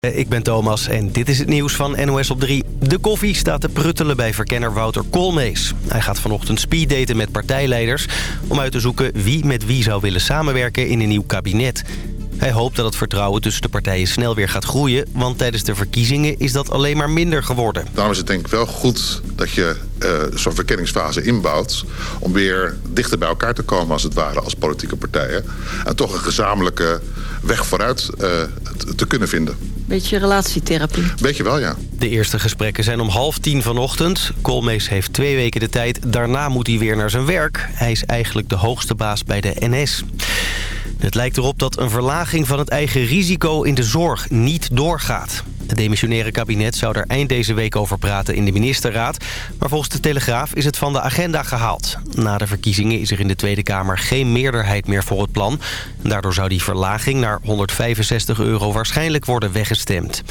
Eh, ik ben Thomas en dit is het nieuws van NOS op 3. De koffie staat te pruttelen bij verkenner Wouter Koolmees. Hij gaat vanochtend speeddaten met partijleiders... om uit te zoeken wie met wie zou willen samenwerken in een nieuw kabinet. Hij hoopt dat het vertrouwen tussen de partijen snel weer gaat groeien... want tijdens de verkiezingen is dat alleen maar minder geworden. Daarom is het denk ik wel goed dat je uh, zo'n verkenningsfase inbouwt... om weer dichter bij elkaar te komen als het ware als politieke partijen... en toch een gezamenlijke weg vooruit uh, te kunnen vinden. Beetje relatietherapie. Beetje wel, ja. De eerste gesprekken zijn om half tien vanochtend. Koolmees heeft twee weken de tijd. Daarna moet hij weer naar zijn werk. Hij is eigenlijk de hoogste baas bij de NS. Het lijkt erop dat een verlaging van het eigen risico in de zorg niet doorgaat. Het demissionaire kabinet zou er eind deze week over praten in de ministerraad. Maar volgens de Telegraaf is het van de agenda gehaald. Na de verkiezingen is er in de Tweede Kamer geen meerderheid meer voor het plan. Daardoor zou die verlaging naar 165 euro waarschijnlijk worden weggestemd.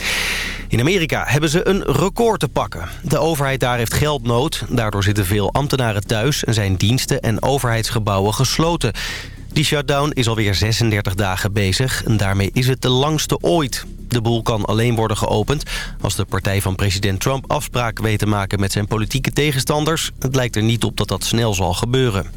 In Amerika hebben ze een record te pakken. De overheid daar heeft geldnood. Daardoor zitten veel ambtenaren thuis en zijn diensten en overheidsgebouwen gesloten. Die shutdown is alweer 36 dagen bezig en daarmee is het de langste ooit. De boel kan alleen worden geopend als de partij van president Trump afspraken weet te maken met zijn politieke tegenstanders. Het lijkt er niet op dat dat snel zal gebeuren.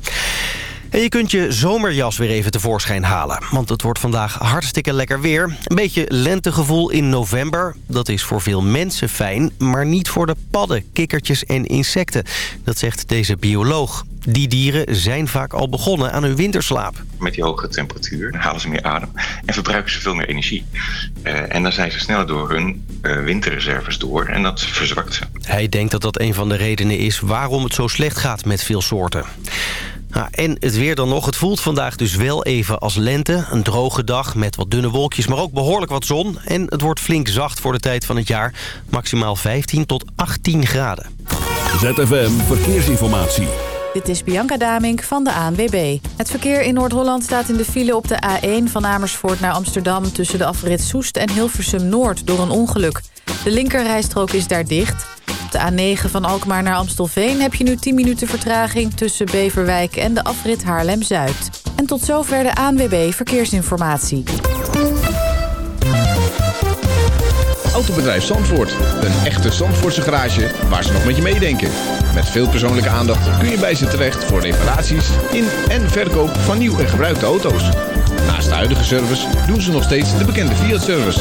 En je kunt je zomerjas weer even tevoorschijn halen. Want het wordt vandaag hartstikke lekker weer. Een beetje lentegevoel in november. Dat is voor veel mensen fijn, maar niet voor de padden, kikkertjes en insecten. Dat zegt deze bioloog. Die dieren zijn vaak al begonnen aan hun winterslaap. Met die hoge temperatuur halen ze meer adem en verbruiken ze veel meer energie. Uh, en dan zijn ze sneller door hun uh, winterreserves door en dat verzwakt ze. Hij denkt dat dat een van de redenen is waarom het zo slecht gaat met veel soorten. Nou, en het weer dan nog. Het voelt vandaag dus wel even als lente. Een droge dag met wat dunne wolkjes, maar ook behoorlijk wat zon. En het wordt flink zacht voor de tijd van het jaar. Maximaal 15 tot 18 graden. ZFM Verkeersinformatie. Dit is Bianca Damink van de ANWB. Het verkeer in Noord-Holland staat in de file op de A1 van Amersfoort naar Amsterdam... tussen de afrit Soest en Hilversum Noord door een ongeluk. De linkerrijstrook is daar dicht. De A9 van Alkmaar naar Amstelveen heb je nu 10 minuten vertraging... tussen Beverwijk en de afrit Haarlem-Zuid. En tot zover de ANWB Verkeersinformatie. Autobedrijf Zandvoort. Een echte Zandvoortse garage waar ze nog met je meedenken. Met veel persoonlijke aandacht kun je bij ze terecht voor reparaties in en verkoop van nieuw en gebruikte auto's. Naast de huidige service doen ze nog steeds de bekende Fiat-service.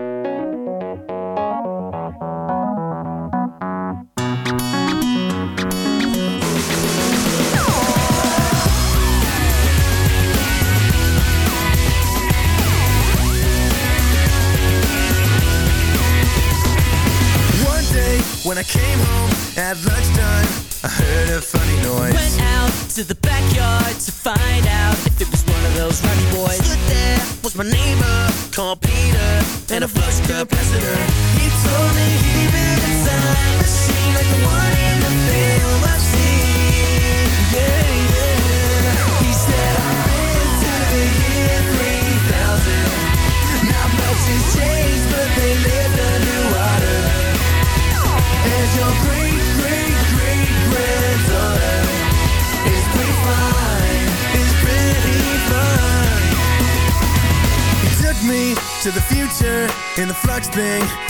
When I came home at lunchtime, I heard a funny noise. Went out to the backyard to find out if it was one of those rowdy boys. Stood there was my neighbor called Peter and a flux capacitor. He told me he built a time machine like the one in the thing,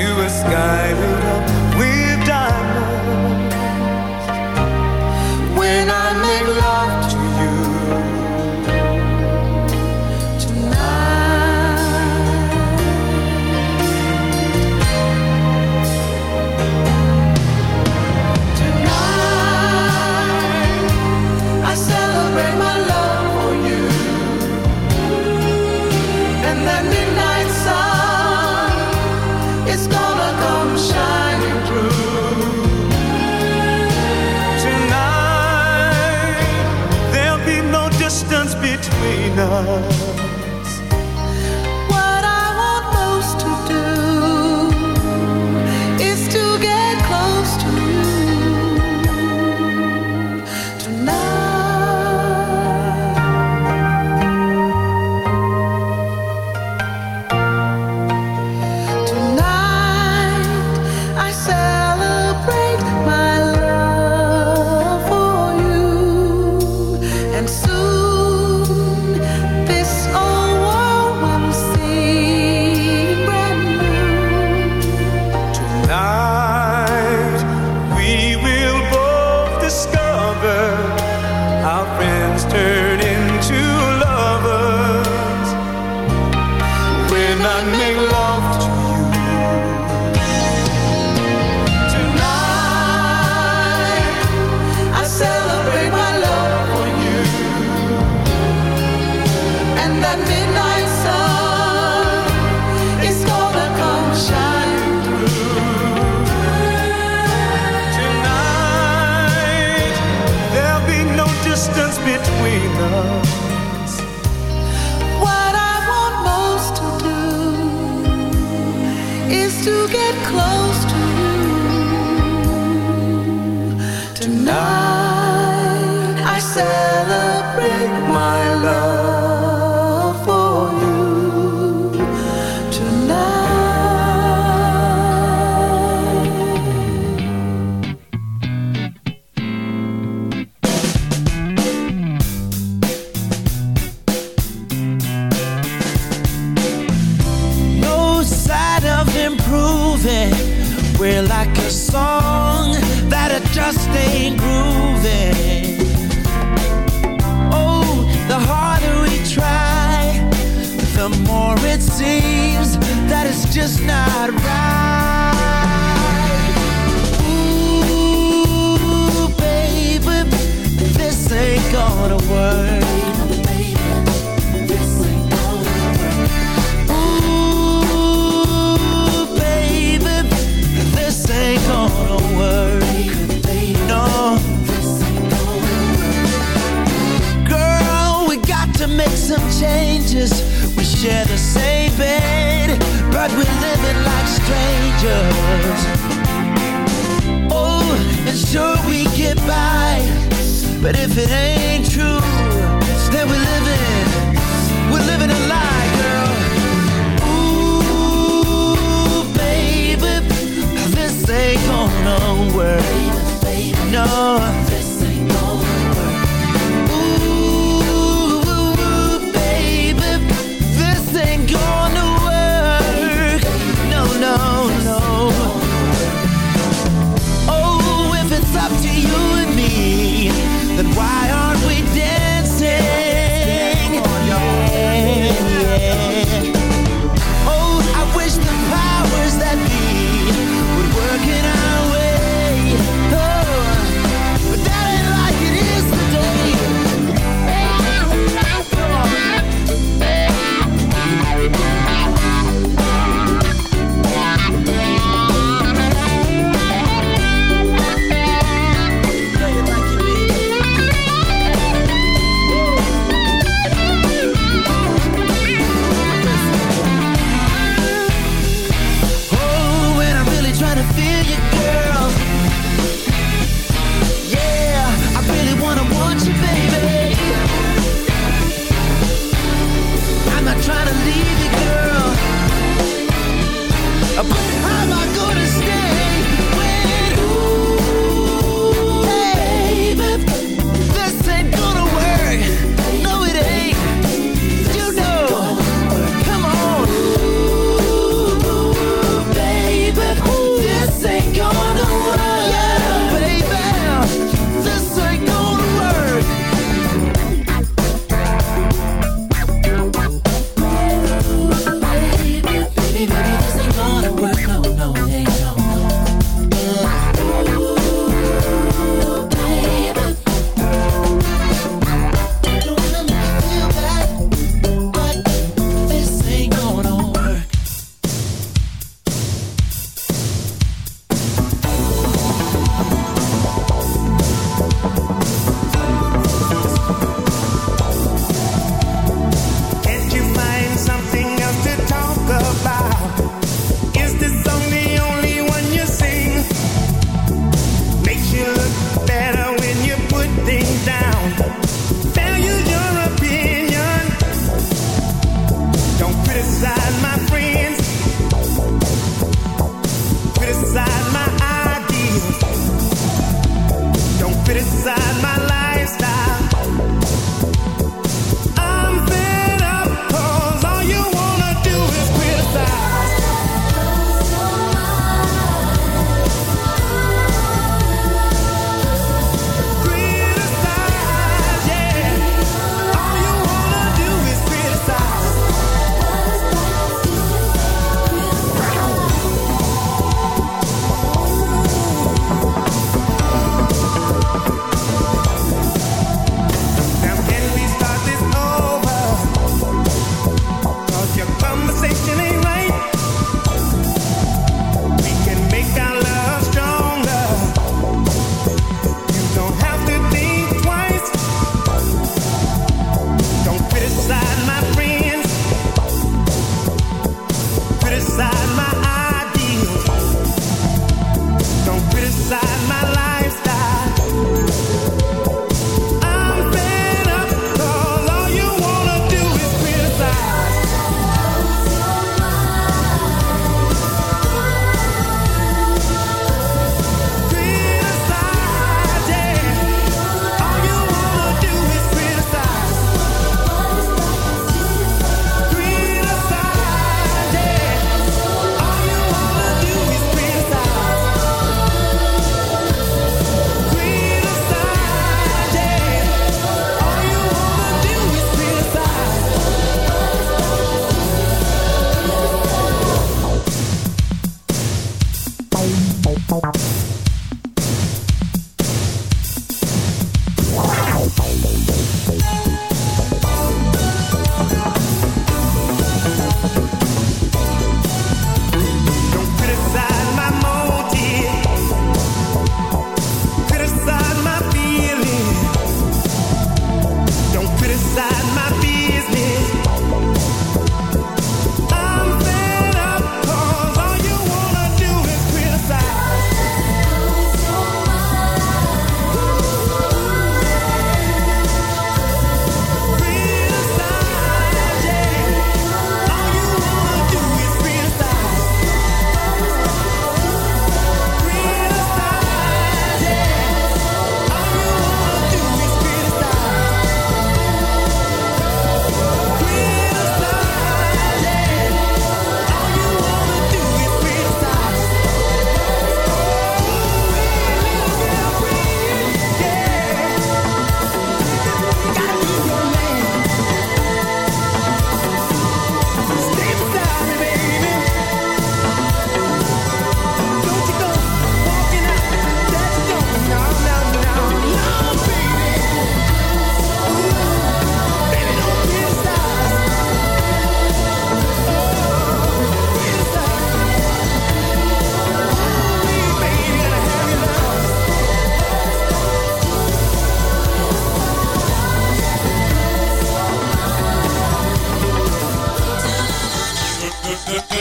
to a sky lit up Tonight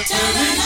turning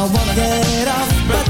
I wanna get off,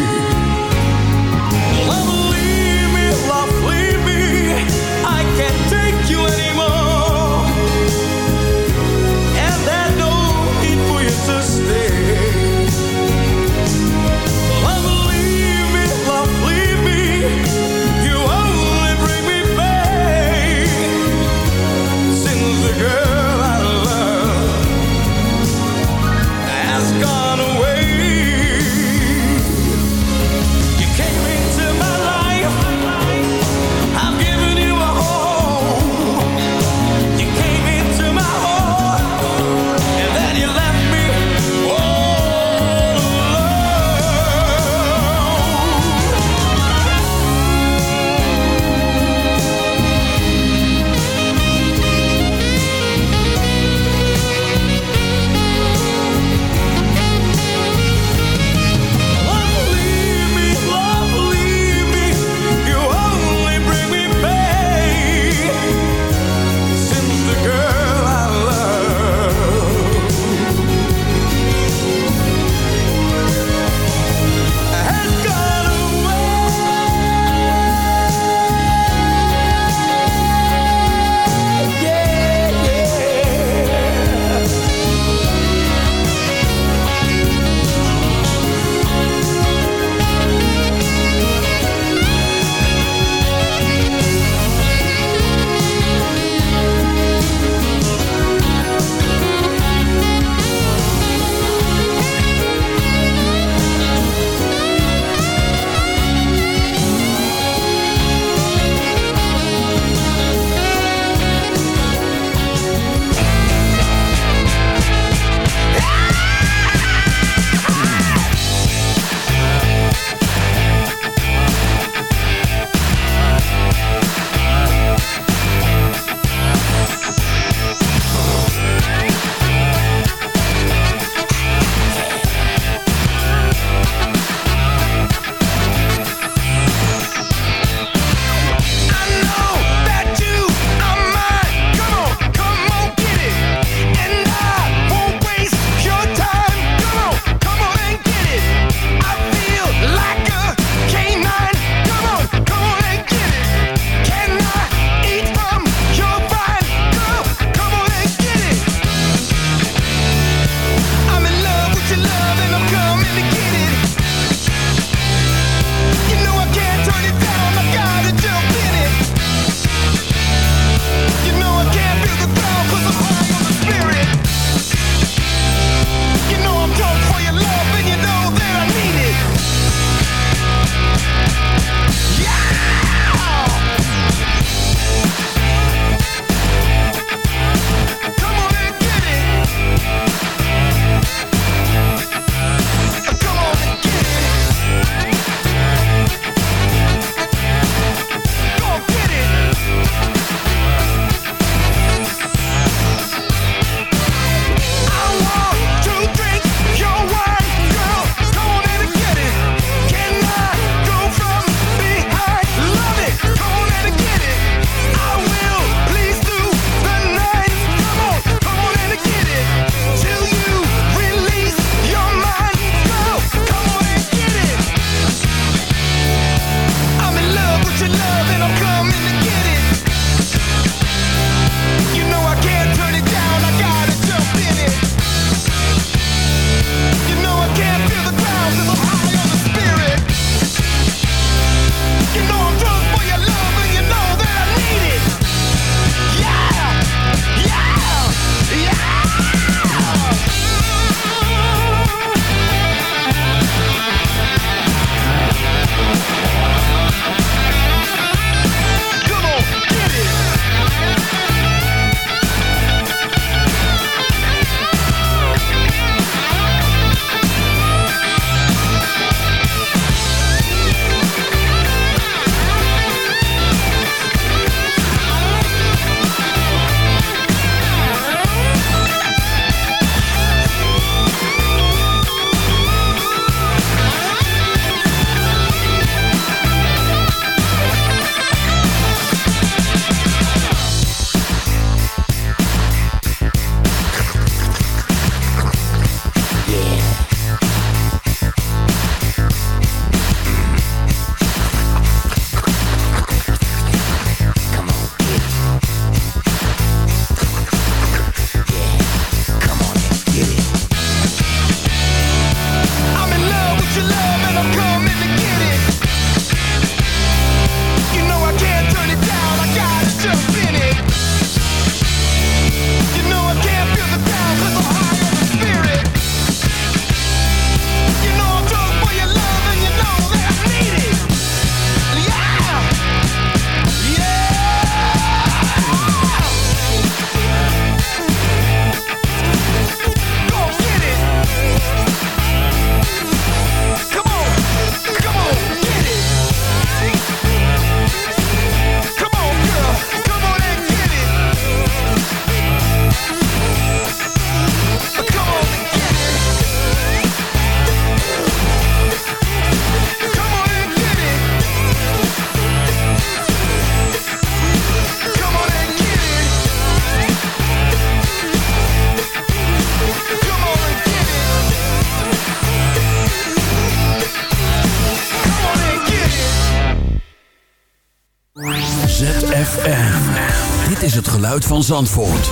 Van Zandvoort.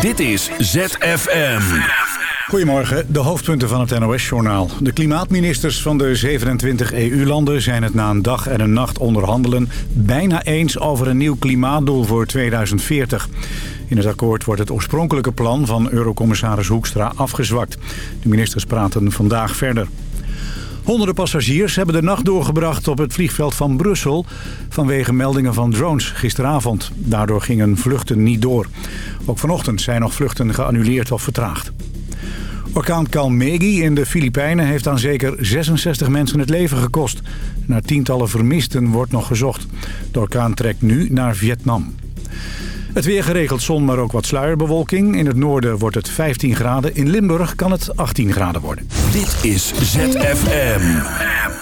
Dit is ZFM. Goedemorgen, de hoofdpunten van het NOS-journaal. De klimaatministers van de 27 EU-landen zijn het na een dag en een nacht onderhandelen... bijna eens over een nieuw klimaatdoel voor 2040. In het akkoord wordt het oorspronkelijke plan van eurocommissaris Hoekstra afgezwakt. De ministers praten vandaag verder. Honderden passagiers hebben de nacht doorgebracht op het vliegveld van Brussel... vanwege meldingen van drones gisteravond. Daardoor gingen vluchten niet door. Ook vanochtend zijn nog vluchten geannuleerd of vertraagd. Orkaan Kalmegi in de Filipijnen heeft aan zeker 66 mensen het leven gekost. Naar tientallen vermisten wordt nog gezocht. De orkaan trekt nu naar Vietnam. Het weer geregeld zon, maar ook wat sluierbewolking. In het noorden wordt het 15 graden. In Limburg kan het 18 graden worden. Dit is ZFM.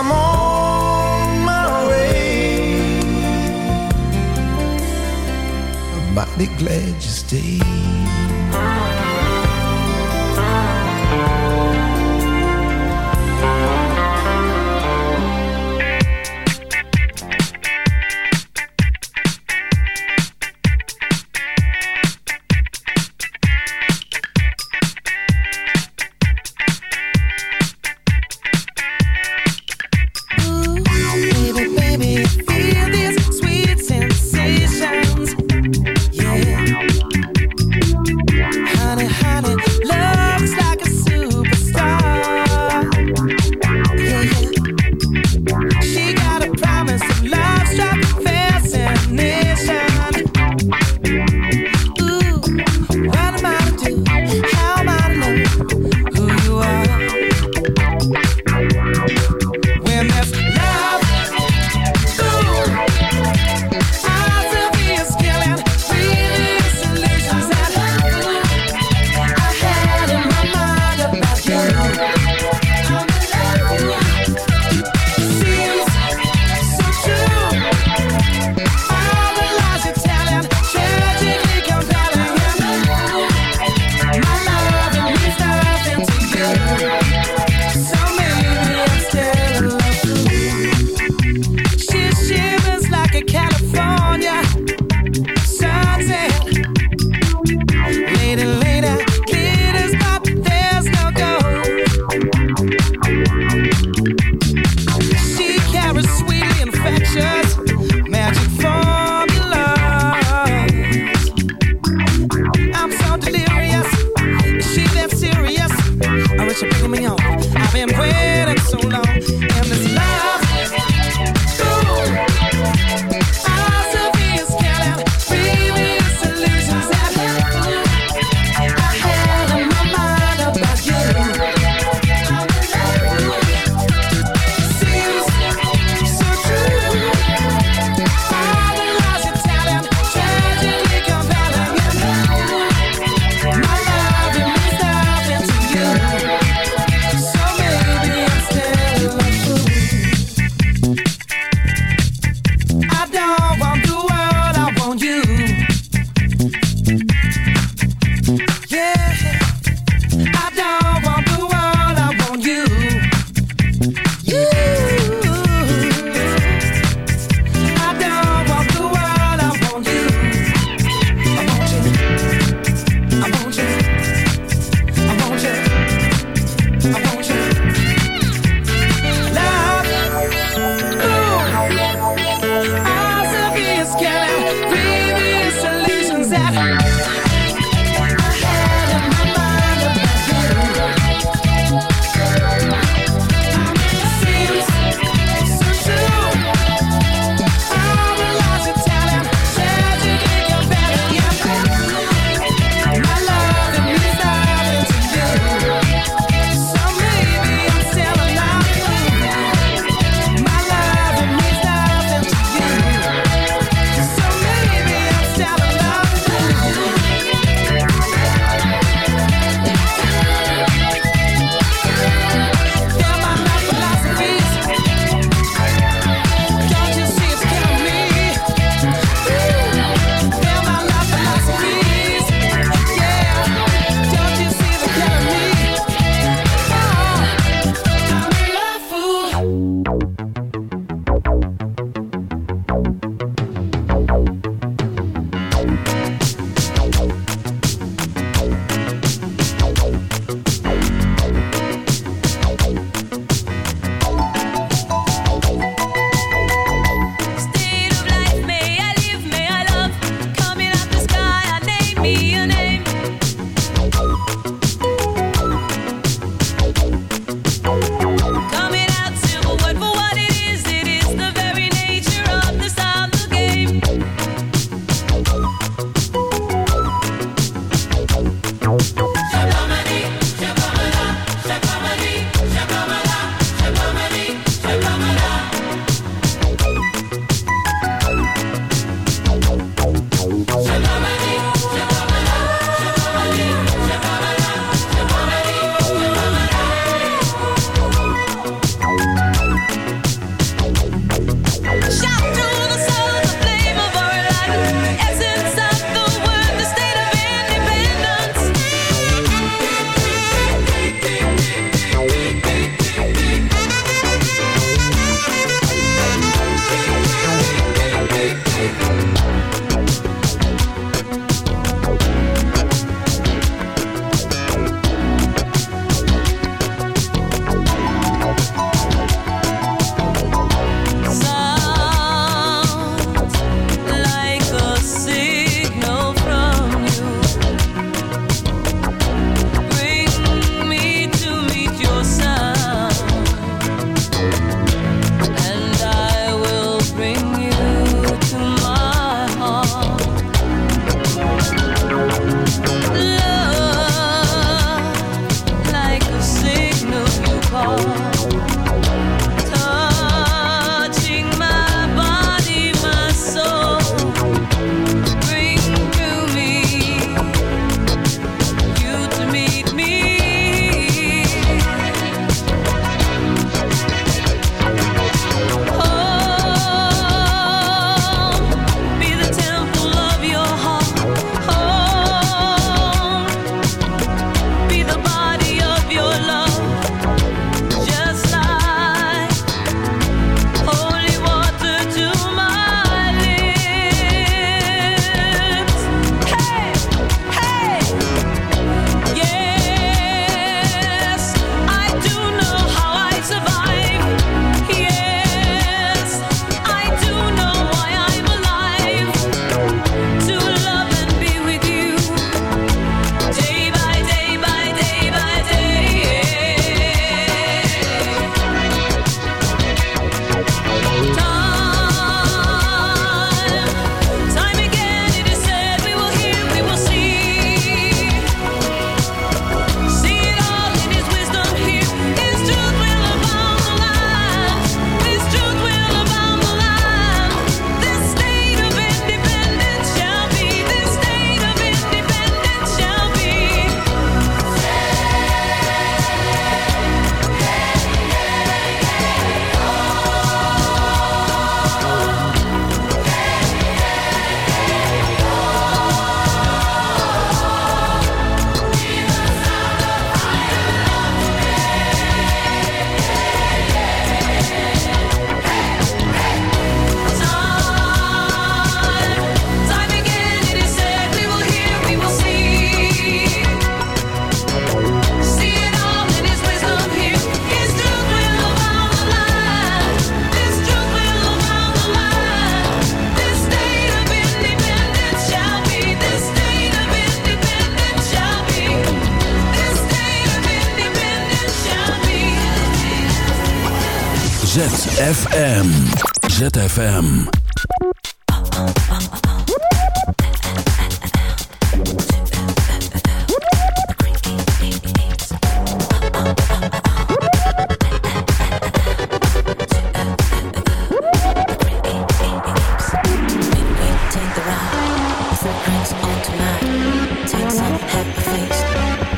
I'm on my way. I'm mighty glad you stayed.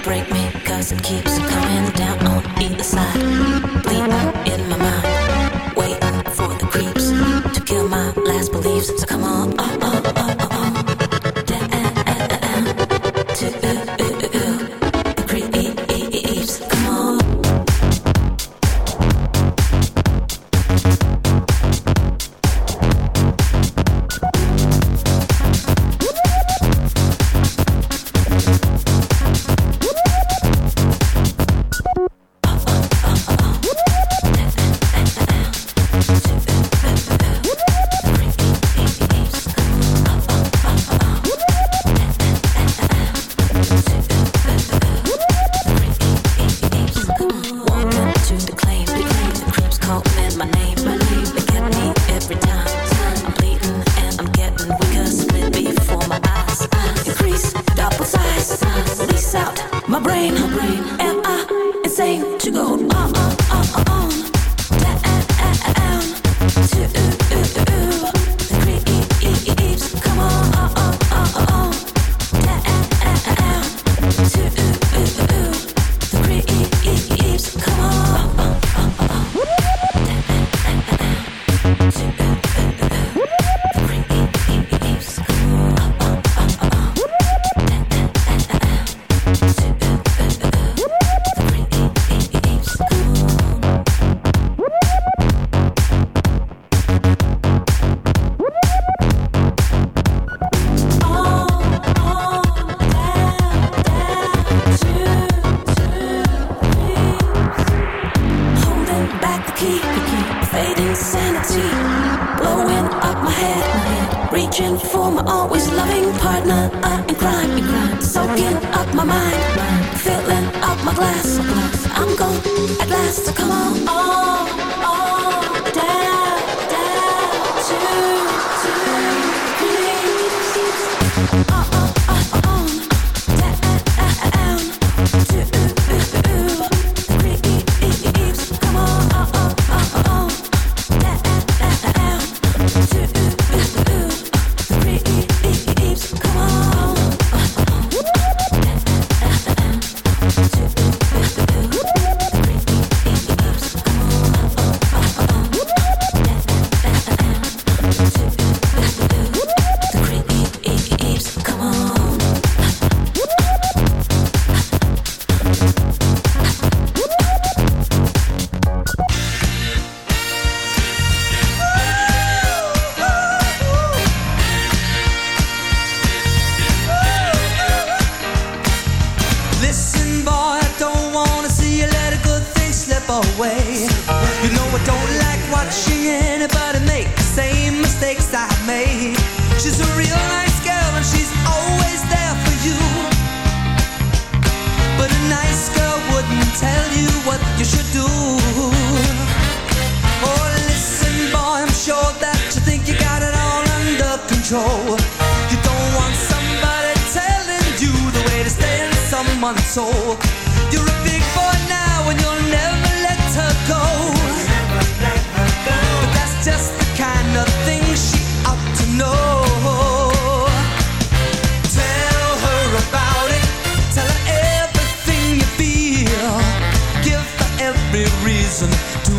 Break me, cause it keeps coming. searching for my always loving partner. I am crime, in crime, soaking up my mind, filling up my glass. I'm gone at last, so come on, on, on, down, down to.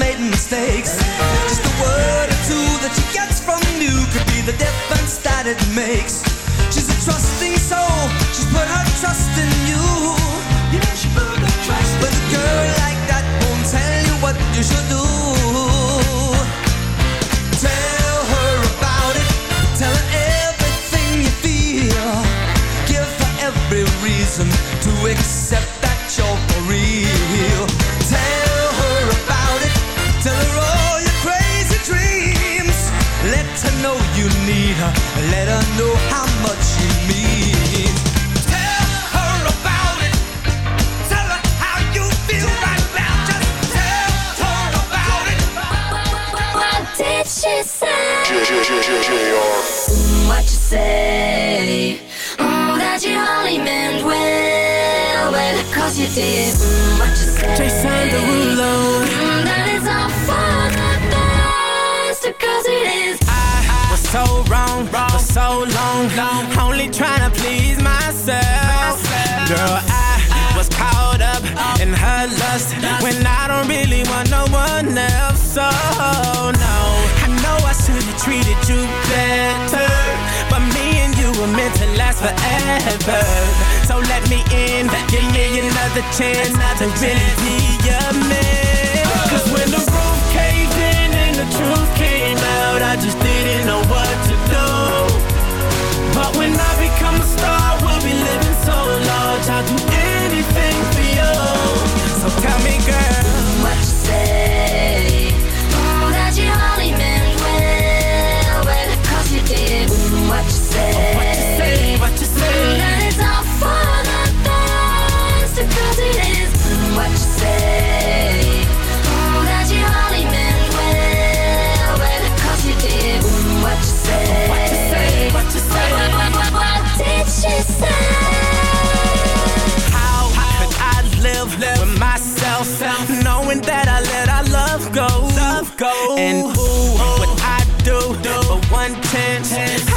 made mistakes. Just a word or two that she gets from you could be the difference that it makes. She's a trusting soul, she's put her trust in you. Know she put her trust But a girl